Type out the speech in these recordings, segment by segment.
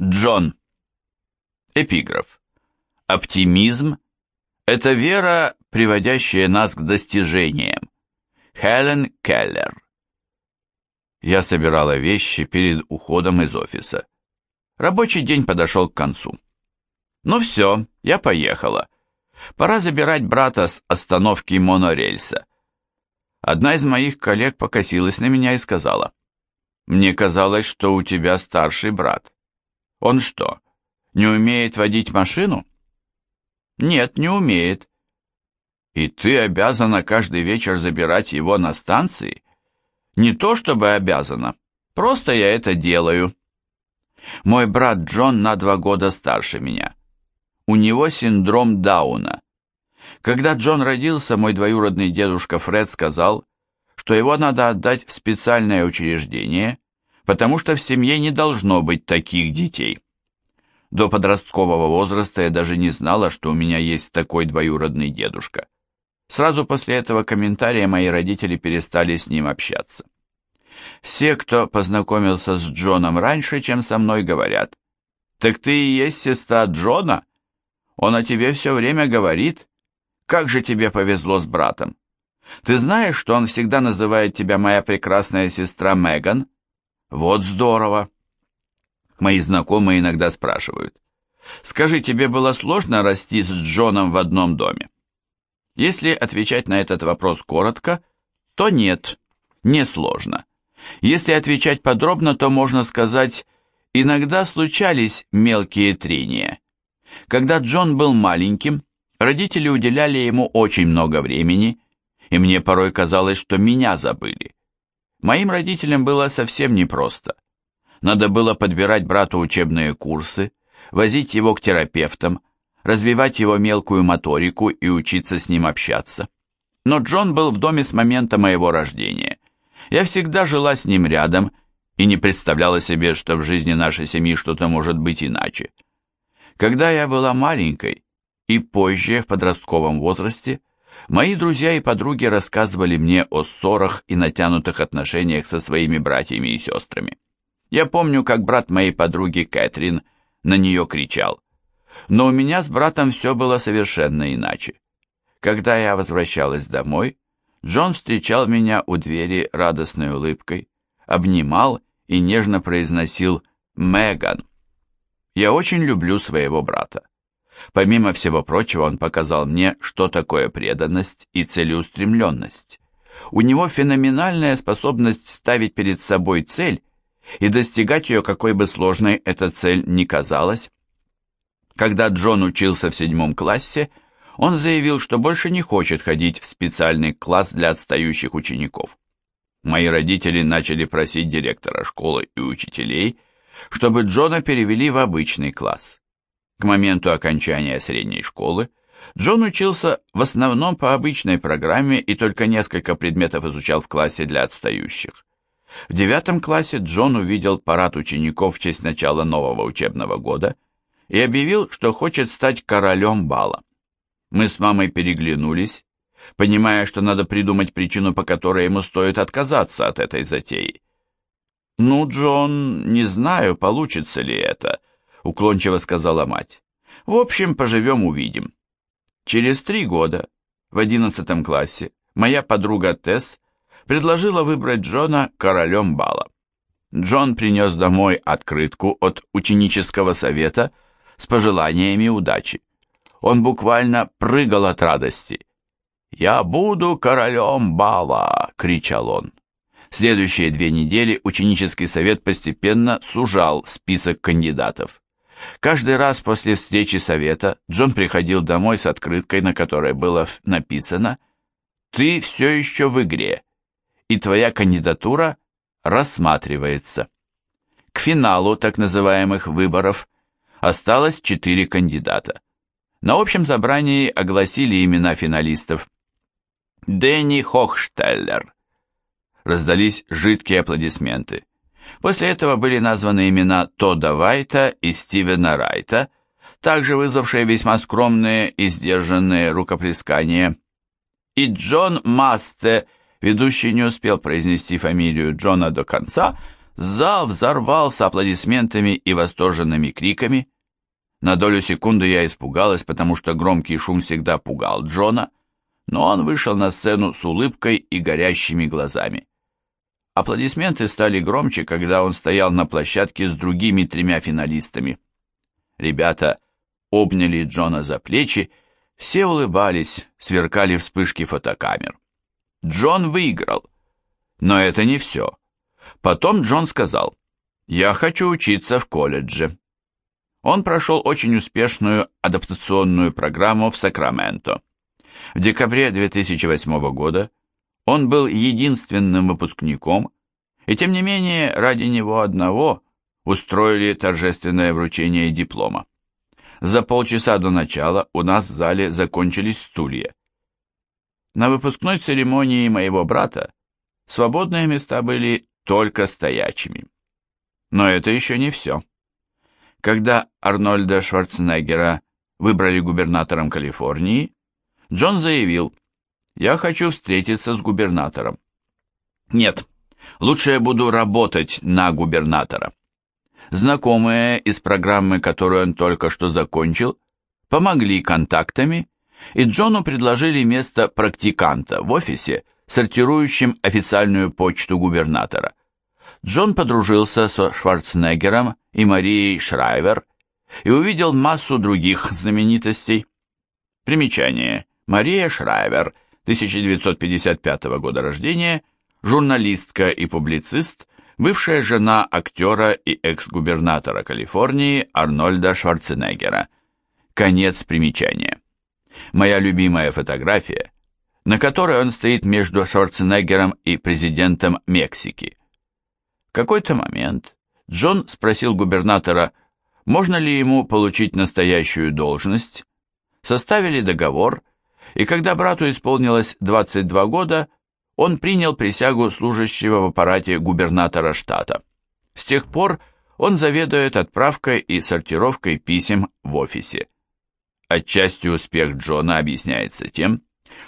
Джон. Эпиграф. Оптимизм – это вера, приводящая нас к достижениям. Хелен Келлер. Я собирала вещи перед уходом из офиса. Рабочий день подошел к концу. Ну все, я поехала. Пора забирать брата с остановки монорельса. Одна из моих коллег покосилась на меня и сказала, «Мне казалось, что у тебя старший брат. Он что, не умеет водить машину?» «Нет, не умеет». «И ты обязана каждый вечер забирать его на станции?» «Не то чтобы обязана, просто я это делаю». Мой брат Джон на два года старше меня. У него синдром Дауна. Когда Джон родился, мой двоюродный дедушка Фред сказал, что его надо отдать в специальное учреждение, потому что в семье не должно быть таких детей. До подросткового возраста я даже не знала, что у меня есть такой двоюродный дедушка. Сразу после этого комментария мои родители перестали с ним общаться. Все, кто познакомился с Джоном раньше, чем со мной, говорят, «Так ты и есть сестра Джона? Он о тебе все время говорит. Как же тебе повезло с братом? Ты знаешь, что он всегда называет тебя моя прекрасная сестра Меган? Вот здорово!» Мои знакомые иногда спрашивают, «Скажи, тебе было сложно расти с Джоном в одном доме?» Если отвечать на этот вопрос коротко, то нет, не сложно. Если отвечать подробно, то можно сказать, иногда случались мелкие трения. Когда Джон был маленьким, родители уделяли ему очень много времени, и мне порой казалось, что меня забыли. Моим родителям было совсем непросто. Надо было подбирать брату учебные курсы, возить его к терапевтам, развивать его мелкую моторику и учиться с ним общаться. Но Джон был в доме с момента моего рождения. Я всегда жила с ним рядом и не представляла себе, что в жизни нашей семьи что-то может быть иначе. Когда я была маленькой и позже, в подростковом возрасте, мои друзья и подруги рассказывали мне о ссорах и натянутых отношениях со своими братьями и сестрами. Я помню, как брат моей подруги Кэтрин на нее кричал. Но у меня с братом все было совершенно иначе. Когда я возвращалась домой, Джон встречал меня у двери радостной улыбкой, обнимал и нежно произносил «Меган». Я очень люблю своего брата. Помимо всего прочего, он показал мне, что такое преданность и целеустремленность. У него феноменальная способность ставить перед собой цель и достигать ее, какой бы сложной эта цель ни казалась. Когда Джон учился в седьмом классе, он заявил, что больше не хочет ходить в специальный класс для отстающих учеников. Мои родители начали просить директора школы и учителей, чтобы Джона перевели в обычный класс. К моменту окончания средней школы Джон учился в основном по обычной программе и только несколько предметов изучал в классе для отстающих. В девятом классе Джон увидел парад учеников в честь начала нового учебного года и объявил, что хочет стать королем бала. Мы с мамой переглянулись, понимая, что надо придумать причину, по которой ему стоит отказаться от этой затеи. «Ну, Джон, не знаю, получится ли это», — уклончиво сказала мать. «В общем, поживем-увидим». Через три года, в одиннадцатом классе, моя подруга Тесс предложила выбрать Джона королем бала. Джон принес домой открытку от ученического совета с пожеланиями удачи. Он буквально прыгал от радости. «Я буду королем бала!» — кричал он. Следующие две недели ученический совет постепенно сужал список кандидатов. Каждый раз после встречи совета Джон приходил домой с открыткой, на которой было написано «Ты все еще в игре, и твоя кандидатура рассматривается. К финалу так называемых выборов осталось четыре кандидата. На общем собрании огласили имена финалистов. Дэнни Хохштеллер. Раздались жидкие аплодисменты. После этого были названы имена Тодда Вайта и Стивена Райта, также вызвавшие весьма скромные и сдержанные рукоплескания. И Джон Масте – Ведущий не успел произнести фамилию Джона до конца, Зал взорвался аплодисментами и восторженными криками. На долю секунды я испугалась, потому что громкий шум всегда пугал Джона, но он вышел на сцену с улыбкой и горящими глазами. Аплодисменты стали громче, когда он стоял на площадке с другими тремя финалистами. Ребята обняли Джона за плечи, все улыбались, сверкали вспышки фотокамер. Джон выиграл. Но это не все. Потом Джон сказал, «Я хочу учиться в колледже». Он прошел очень успешную адаптационную программу в Сакраменто. В декабре 2008 года он был единственным выпускником, и тем не менее ради него одного устроили торжественное вручение диплома. За полчаса до начала у нас в зале закончились стулья. На выпускной церемонии моего брата свободные места были только стоячими. Но это еще не все. Когда Арнольда Шварценеггера выбрали губернатором Калифорнии, Джон заявил, «Я хочу встретиться с губернатором». «Нет, лучше я буду работать на губернатора». Знакомые из программы, которую он только что закончил, помогли контактами, и Джону предложили место практиканта в офисе, сортирующем официальную почту губернатора. Джон подружился со Шварценеггером и Марией Шрайвер и увидел массу других знаменитостей. Примечание. Мария Шрайвер, 1955 года рождения, журналистка и публицист, бывшая жена актера и экс-губернатора Калифорнии Арнольда Шварценеггера. Конец примечания. Моя любимая фотография, на которой он стоит между Шварценеггером и президентом Мексики. В какой-то момент Джон спросил губернатора, можно ли ему получить настоящую должность, составили договор, и когда брату исполнилось 22 года, он принял присягу служащего в аппарате губернатора штата. С тех пор он заведует отправкой и сортировкой писем в офисе. Отчасти успех Джона объясняется тем,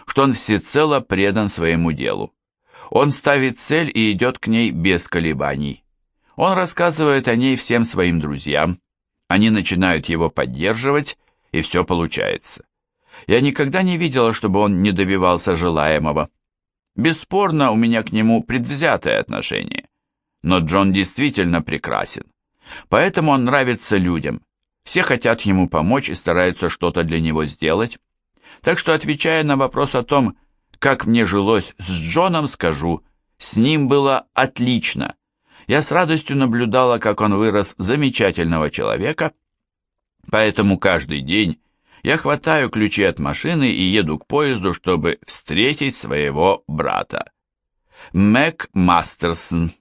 что он всецело предан своему делу. Он ставит цель и идет к ней без колебаний. Он рассказывает о ней всем своим друзьям, они начинают его поддерживать, и все получается. Я никогда не видела, чтобы он не добивался желаемого. Бесспорно, у меня к нему предвзятое отношение. Но Джон действительно прекрасен. Поэтому он нравится людям. Все хотят ему помочь и стараются что-то для него сделать. Так что, отвечая на вопрос о том, как мне жилось с Джоном, скажу, с ним было отлично. Я с радостью наблюдала, как он вырос замечательного человека, поэтому каждый день я хватаю ключи от машины и еду к поезду, чтобы встретить своего брата. Мэг Мастерсон